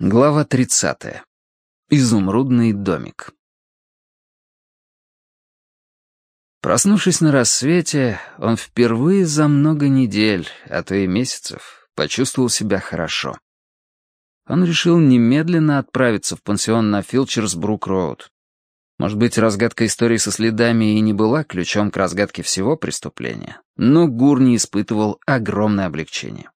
Глава 30. Изумрудный домик. Проснувшись на рассвете, он впервые за много недель, а то и месяцев, почувствовал себя хорошо. Он решил немедленно отправиться в пансион на Филчерс-Брук-Роуд. Может быть, разгадка истории со следами и не была ключом к разгадке всего преступления, но Гурни испытывал огромное облегчение.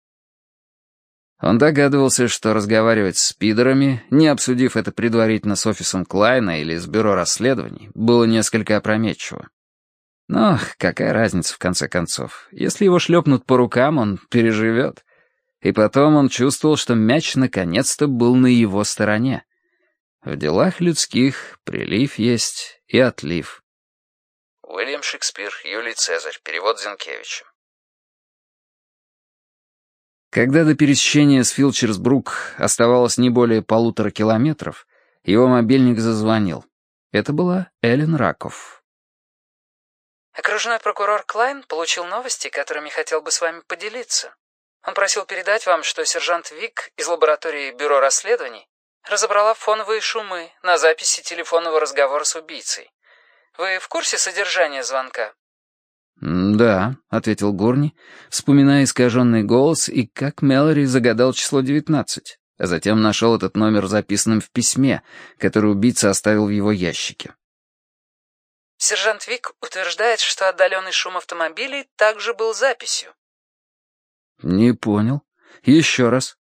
Он догадывался, что разговаривать с спидерами, не обсудив это предварительно с офисом Клайна или с бюро расследований, было несколько опрометчиво. Но какая разница в конце концов? Если его шлепнут по рукам, он переживет. И потом он чувствовал, что мяч наконец-то был на его стороне. В делах людских прилив есть и отлив. Уильям Шекспир, Юлий Цезарь, перевод Зинкевича. Когда до пересечения с Филчерсбрук оставалось не более полутора километров, его мобильник зазвонил. Это была Эллен Раков. Окружной прокурор Клайн получил новости, которыми хотел бы с вами поделиться. Он просил передать вам, что сержант Вик из лаборатории Бюро расследований разобрала фоновые шумы на записи телефонного разговора с убийцей. Вы в курсе содержания звонка? «Да», — ответил Гурни, вспоминая искаженный голос и как Мэлори загадал число девятнадцать, а затем нашел этот номер записанным в письме, которое убийца оставил в его ящике. Сержант Вик утверждает, что отдаленный шум автомобилей также был записью. «Не понял. Еще раз».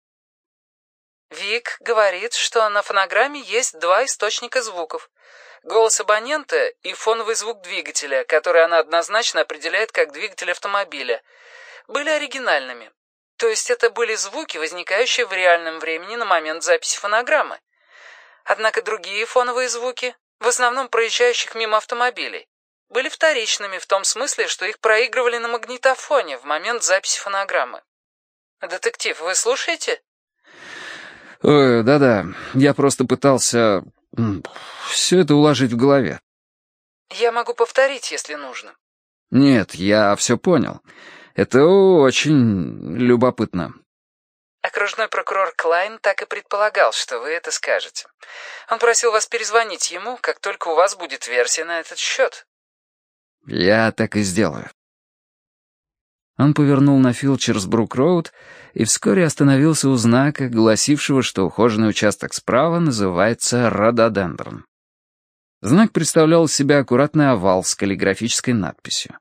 Вик говорит, что на фонограмме есть два источника звуков голос абонента и фоновый звук двигателя, который она однозначно определяет как двигатель автомобиля, были оригинальными. То есть это были звуки, возникающие в реальном времени на момент записи фонограммы. Однако другие фоновые звуки, в основном проезжающих мимо автомобилей, были вторичными в том смысле, что их проигрывали на магнитофоне в момент записи фонограммы. «Детектив, вы слушаете?» да-да, я просто пытался все это уложить в голове. Я могу повторить, если нужно. Нет, я все понял. Это очень любопытно. Окружной прокурор Клайн так и предполагал, что вы это скажете. Он просил вас перезвонить ему, как только у вас будет версия на этот счет. Я так и сделаю. Он повернул на Филчерсбрук-роуд и вскоре остановился у знака, гласившего, что ухоженный участок справа называется «Рододендрон». Знак представлял из себя аккуратный овал с каллиграфической надписью.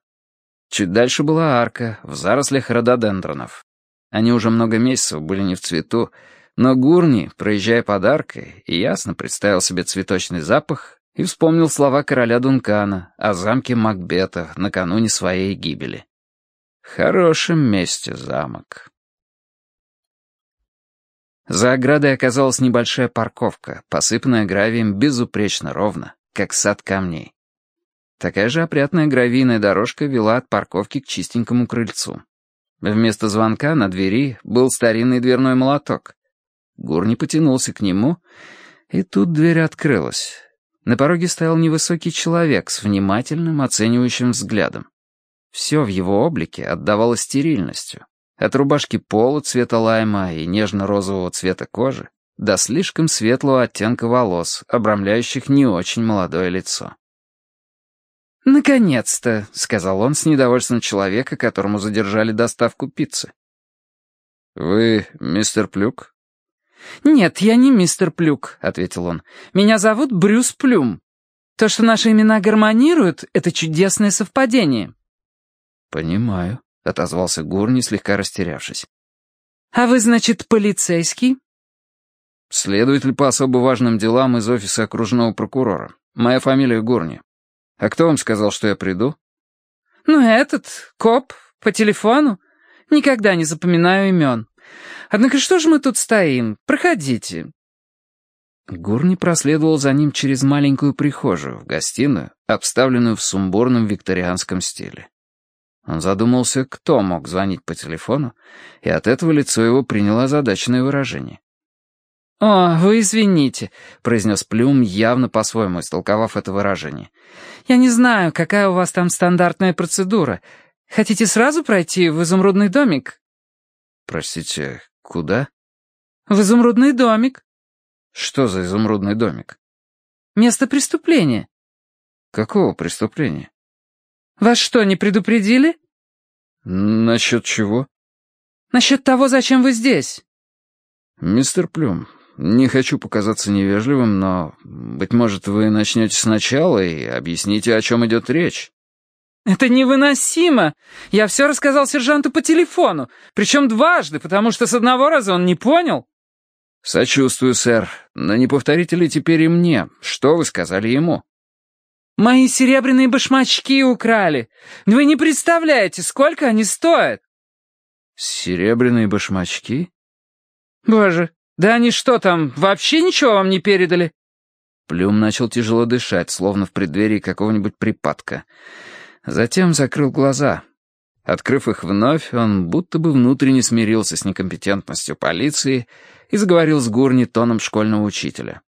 Чуть дальше была арка в зарослях рододендронов. Они уже много месяцев были не в цвету, но Гурни, проезжая под аркой, ясно представил себе цветочный запах и вспомнил слова короля Дункана о замке Макбета накануне своей гибели хорошем месте замок. За оградой оказалась небольшая парковка, посыпанная гравием безупречно ровно, как сад камней. Такая же опрятная гравийная дорожка вела от парковки к чистенькому крыльцу. Вместо звонка на двери был старинный дверной молоток. Гурни потянулся к нему, и тут дверь открылась. На пороге стоял невысокий человек с внимательным оценивающим взглядом. Все в его облике отдавало стерильностью. От рубашки пола цвета лайма и нежно-розового цвета кожи до слишком светлого оттенка волос, обрамляющих не очень молодое лицо. «Наконец-то», — сказал он с недовольством человека, которому задержали доставку пиццы. «Вы мистер Плюк?» «Нет, я не мистер Плюк», — ответил он. «Меня зовут Брюс Плюм. То, что наши имена гармонируют, — это чудесное совпадение». «Понимаю», — отозвался Гурни, слегка растерявшись. «А вы, значит, полицейский?» «Следователь по особо важным делам из офиса окружного прокурора. Моя фамилия Гурни. А кто вам сказал, что я приду?» «Ну, этот, коп, по телефону. Никогда не запоминаю имен. Однако что же мы тут стоим? Проходите». Гурни проследовал за ним через маленькую прихожую в гостиную, обставленную в сумбурном викторианском стиле. Он задумался, кто мог звонить по телефону, и от этого лицо его приняло задачное выражение. «О, вы извините», — произнес Плюм, явно по-своему истолковав это выражение. «Я не знаю, какая у вас там стандартная процедура. Хотите сразу пройти в изумрудный домик?» «Простите, куда?» «В изумрудный домик. Что за изумрудный домик? Место преступления. Какого преступления? Вас что, не предупредили? Насчет чего? Насчет того, зачем вы здесь. Мистер Плюм, не хочу показаться невежливым, но, быть может, вы начнете сначала и объясните, о чем идет речь. «Это невыносимо! Я все рассказал сержанту по телефону, причем дважды, потому что с одного раза он не понял». «Сочувствую, сэр, но не повторите ли теперь и мне, что вы сказали ему?» «Мои серебряные башмачки украли. Вы не представляете, сколько они стоят!» «Серебряные башмачки?» «Боже, да они что там, вообще ничего вам не передали?» Плюм начал тяжело дышать, словно в преддверии какого-нибудь припадка. Затем закрыл глаза. Открыв их вновь, он будто бы внутренне смирился с некомпетентностью полиции и заговорил с Гурни тоном школьного учителя.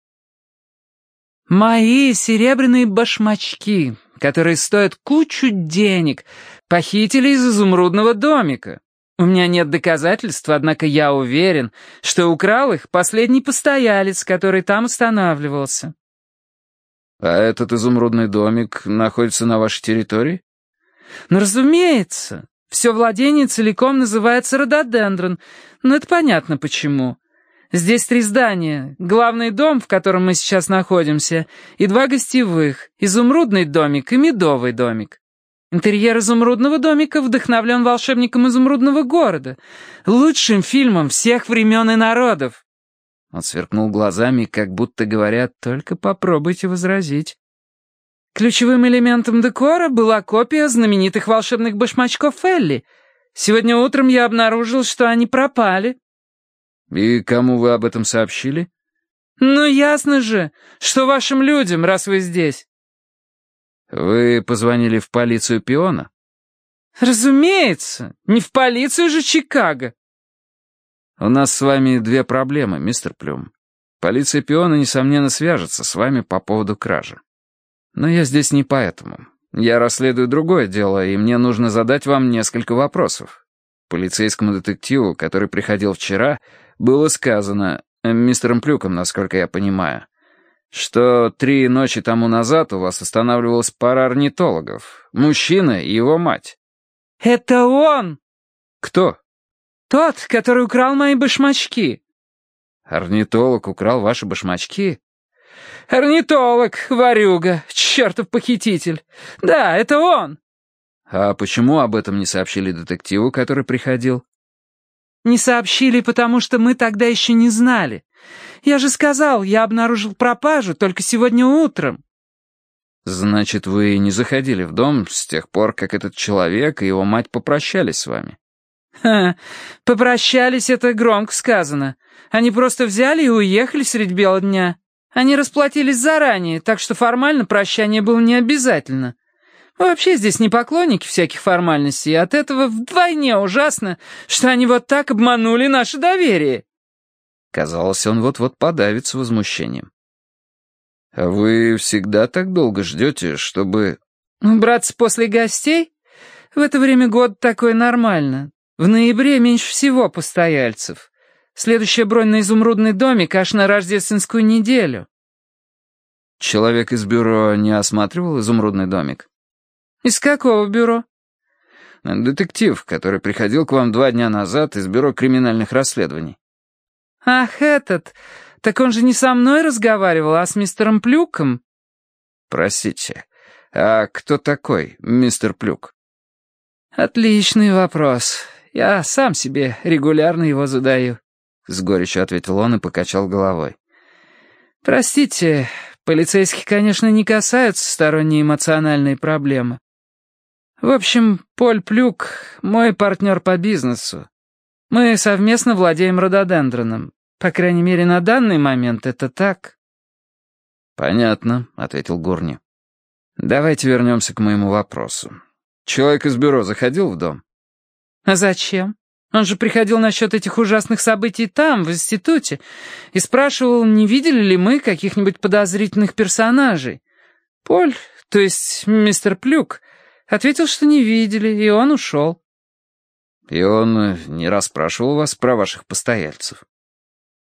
«Мои серебряные башмачки, которые стоят кучу денег, похитили из изумрудного домика. У меня нет доказательств, однако я уверен, что украл их последний постоялец, который там останавливался». «А этот изумрудный домик находится на вашей территории?» «Ну, разумеется. Все владение целиком называется рододендрон, но это понятно почему. Здесь три здания. Главный дом, в котором мы сейчас находимся, и два гостевых, изумрудный домик и медовый домик. Интерьер изумрудного домика вдохновлен волшебником изумрудного города, лучшим фильмом всех времен и народов. Он сверкнул глазами, как будто говорят, только попробуйте возразить. Ключевым элементом декора была копия знаменитых волшебных башмачков Элли. Сегодня утром я обнаружил, что они пропали. И кому вы об этом сообщили? Ну, ясно же, что вашим людям, раз вы здесь. Вы позвонили в полицию Пиона? Разумеется, не в полицию же Чикаго. У нас с вами две проблемы, мистер Плюм. Полиция Пиона, несомненно, свяжется с вами по поводу кражи. Но я здесь не поэтому. Я расследую другое дело, и мне нужно задать вам несколько вопросов. Полицейскому детективу, который приходил вчера, было сказано, э, мистером Плюком, насколько я понимаю, что три ночи тому назад у вас останавливалась пара орнитологов, мужчина и его мать. «Это он!» «Кто?» «Тот, который украл мои башмачки». «Орнитолог украл ваши башмачки?» «Орнитолог, ворюга, чертов похититель. Да, это он!» «А почему об этом не сообщили детективу, который приходил?» «Не сообщили, потому что мы тогда еще не знали. Я же сказал, я обнаружил пропажу только сегодня утром». «Значит, вы не заходили в дом с тех пор, как этот человек и его мать попрощались с вами?» «Ха, попрощались — это громко сказано. Они просто взяли и уехали средь бела дня». Они расплатились заранее, так что формально прощание было не обязательно. Вообще здесь не поклонники всяких формальностей, и от этого вдвойне ужасно, что они вот так обманули наше доверие». Казалось, он вот-вот подавится возмущением. «А вы всегда так долго ждете, чтобы...» «Браться после гостей? В это время года такое нормально. В ноябре меньше всего постояльцев. Следующая бронь на изумрудный домик аж на рождественскую неделю». «Человек из бюро не осматривал изумрудный домик?» «Из какого бюро?» «Детектив, который приходил к вам два дня назад из бюро криминальных расследований». «Ах, этот! Так он же не со мной разговаривал, а с мистером Плюком?» «Простите, а кто такой мистер Плюк?» «Отличный вопрос. Я сам себе регулярно его задаю». С горечью ответил он и покачал головой. «Простите, полицейских, конечно, не касаются сторонние эмоциональные проблемы. В общем, Поль Плюк — мой партнер по бизнесу. Мы совместно владеем рододендроном. По крайней мере, на данный момент это так». «Понятно», — ответил Гурни. «Давайте вернемся к моему вопросу. Человек из бюро заходил в дом?» «А зачем?» Он же приходил насчет этих ужасных событий там, в институте, и спрашивал, не видели ли мы каких-нибудь подозрительных персонажей. Поль, то есть мистер Плюк, ответил, что не видели, и он ушел. И он э, не расспрашивал вас про ваших постояльцев?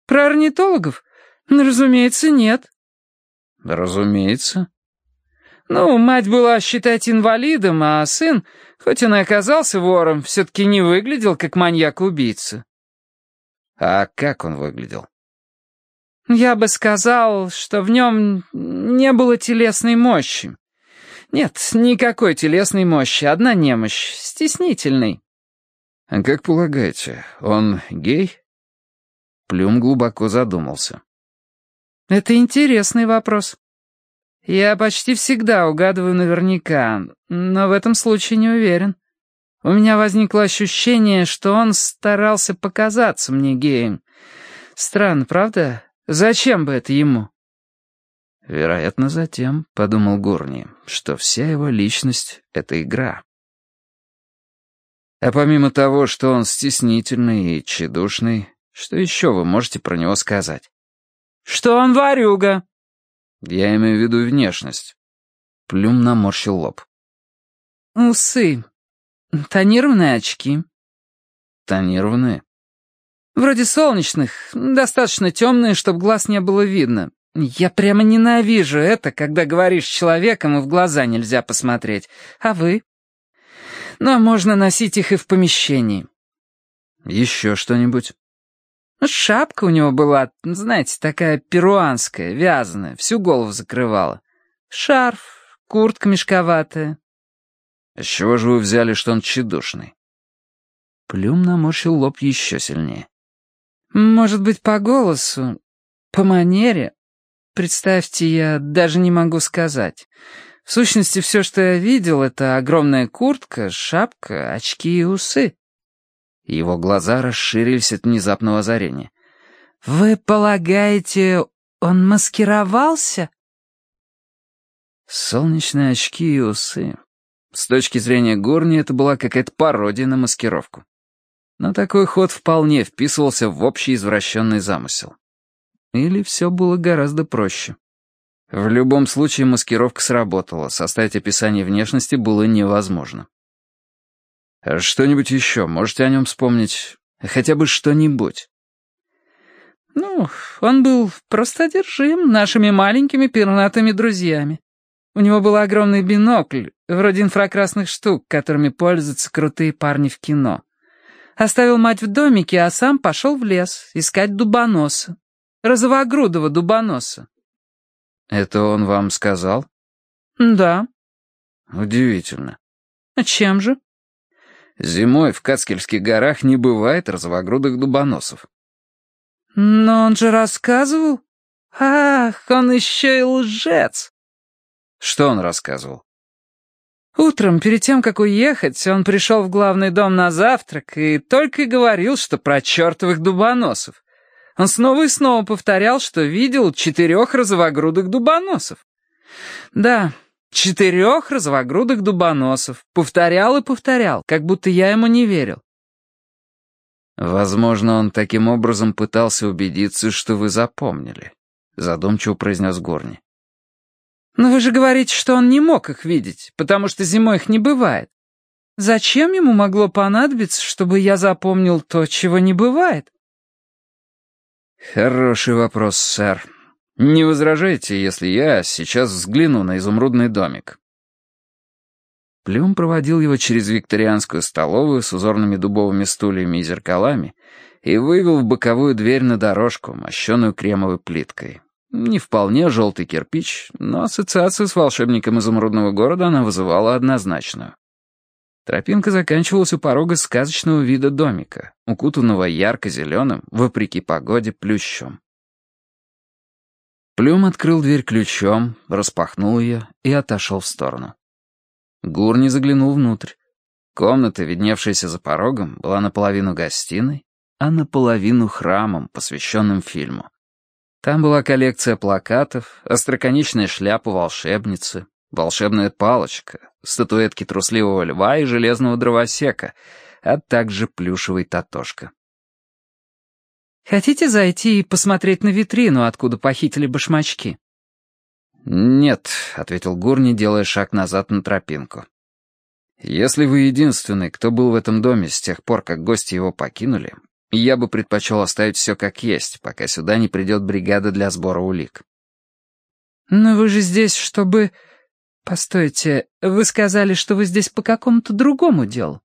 Про орнитологов? «Разумеется, нет». «Разумеется». «Ну, мать была, считать, инвалидом, а сын, хоть он и оказался вором, все-таки не выглядел как маньяк-убийца». «А как он выглядел?» «Я бы сказал, что в нем не было телесной мощи. Нет, никакой телесной мощи, одна немощь, стеснительный». «А как полагаете, он гей?» Плюм глубоко задумался. «Это интересный вопрос. Я почти всегда угадываю наверняка, но в этом случае не уверен. У меня возникло ощущение, что он старался показаться мне геем. Странно, правда? Зачем бы это ему?» «Вероятно, затем», — подумал Гурни, — «что вся его личность — это игра». А помимо того, что он стеснительный и тщедушный, что еще вы можете про него сказать? Что он ворюга. Я имею в виду внешность. Плюм наморщил лоб. Усы. Тонированные очки. Тонированные? Вроде солнечных, достаточно темные, чтобы глаз не было видно. Я прямо ненавижу это, когда говоришь с человеком, и в глаза нельзя посмотреть. А вы? но можно носить их и в помещении. Еще что-нибудь? Шапка у него была, знаете, такая перуанская, вязаная, всю голову закрывала. Шарф, куртка мешковатая. С чего же вы взяли, что он тщедушный? Плюм наморщил лоб еще сильнее. Может быть, по голосу, по манере. Представьте, я даже не могу сказать. В сущности, все, что я видел, это огромная куртка, шапка, очки и усы. Его глаза расширились от внезапного озарения. «Вы полагаете, он маскировался?» Солнечные очки и усы. С точки зрения Горни это была какая-то пародия на маскировку. Но такой ход вполне вписывался в общий извращенный замысел. Или все было гораздо проще. В любом случае маскировка сработала, составить описание внешности было невозможно. Что-нибудь еще можете о нем вспомнить? Хотя бы что-нибудь. Ну, он был просто одержим нашими маленькими пернатыми друзьями. У него был огромный бинокль, вроде инфракрасных штук, которыми пользуются крутые парни в кино. Оставил мать в домике, а сам пошел в лес искать дубоноса. Розовогрудого дубоноса. «Это он вам сказал?» «Да». «Удивительно». «А чем же?» «Зимой в Кацкельских горах не бывает розовогрудых дубоносов». «Но он же рассказывал. Ах, он еще и лжец!» «Что он рассказывал?» Утром, перед тем, как уехать, он пришел в главный дом на завтрак и только и говорил, что про чертовых дубоносов. Он снова и снова повторял, что видел четырех розовогрудых дубоносов. Да, четырех розовогрудых дубоносов. Повторял и повторял, как будто я ему не верил. «Возможно, он таким образом пытался убедиться, что вы запомнили», — задумчиво произнес Горни. «Но вы же говорите, что он не мог их видеть, потому что зимой их не бывает. Зачем ему могло понадобиться, чтобы я запомнил то, чего не бывает?» «Хороший вопрос, сэр. Не возражайте, если я сейчас взгляну на изумрудный домик». Плюм проводил его через викторианскую столовую с узорными дубовыми стульями и зеркалами и вывел в боковую дверь на дорожку, мощенную кремовой плиткой. Не вполне желтый кирпич, но ассоциацию с волшебником изумрудного города она вызывала однозначную. Тропинка заканчивалась у порога сказочного вида домика, укутанного ярко-зеленым, вопреки погоде, плющом. Плюм открыл дверь ключом, распахнул ее и отошел в сторону. Гурни заглянул внутрь. Комната, видневшаяся за порогом, была наполовину гостиной, а наполовину храмом, посвященным фильму. Там была коллекция плакатов, остроконечная шляпа волшебницы, волшебная палочка, статуэтки трусливого льва и железного дровосека, а также плюшевый татошка. «Хотите зайти и посмотреть на витрину, откуда похитили башмачки?» «Нет», — ответил Гурни, делая шаг назад на тропинку. «Если вы единственный, кто был в этом доме с тех пор, как гости его покинули, Я бы предпочел оставить все как есть, пока сюда не придет бригада для сбора улик. «Но вы же здесь, чтобы...» «Постойте, вы сказали, что вы здесь по какому-то другому делу?»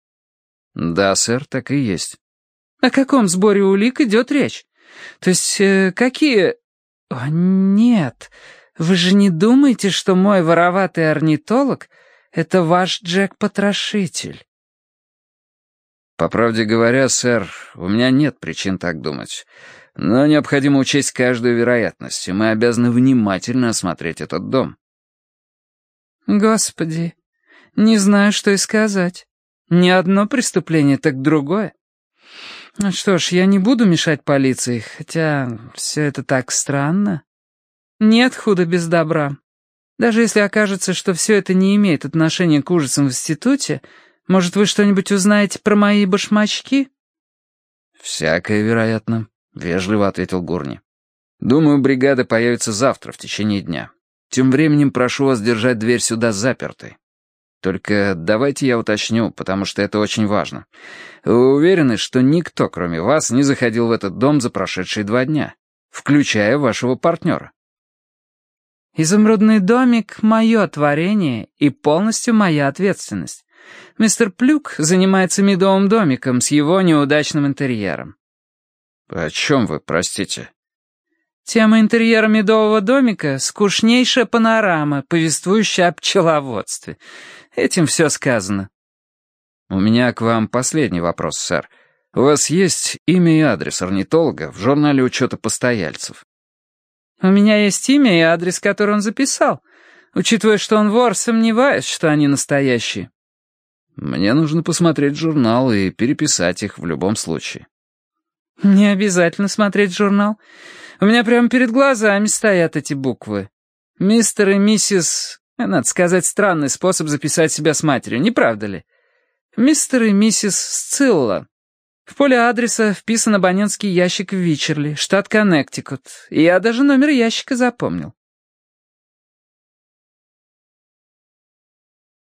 «Да, сэр, так и есть». «О каком сборе улик идет речь? То есть э, какие...» «О, нет, вы же не думаете, что мой вороватый орнитолог — это ваш Джек-потрошитель?» «По правде говоря, сэр, у меня нет причин так думать. Но необходимо учесть каждую вероятность, и мы обязаны внимательно осмотреть этот дом». «Господи, не знаю, что и сказать. Не одно преступление, так другое. Ну что ж, я не буду мешать полиции, хотя все это так странно. Нет худа без добра. Даже если окажется, что все это не имеет отношения к ужасам в институте, может, вы что-нибудь узнаете про мои башмачки?» «Всякое, вероятно», — вежливо ответил Гурни. «Думаю, бригада появится завтра в течение дня. Тем временем прошу вас держать дверь сюда запертой. Только давайте я уточню, потому что это очень важно. Вы уверены, что никто, кроме вас, не заходил в этот дом за прошедшие два дня, включая вашего партнера?» «Изумрудный домик — мое творение и полностью моя ответственность. Мистер Плюк занимается медовым домиком с его неудачным интерьером». «О чем вы, простите?» Тема интерьера медового домика — скучнейшая панорама, повествующая о пчеловодстве. Этим все сказано. У меня к вам последний вопрос, сэр. У вас есть имя и адрес орнитолога в журнале учета постояльцев? У меня есть имя и адрес, который он записал. Учитывая, что он вор, сомневаюсь, что они настоящие. Мне нужно посмотреть журнал и переписать их в любом случае. Не обязательно смотреть журнал. У меня прямо перед глазами стоят эти буквы. Мистер и миссис... Надо сказать, странный способ записать себя с матерью, не правда ли? Мистер и миссис Сцилла. В поле адреса вписан абонентский ящик в Вичерли, штат Коннектикут. Я даже номер ящика запомнил.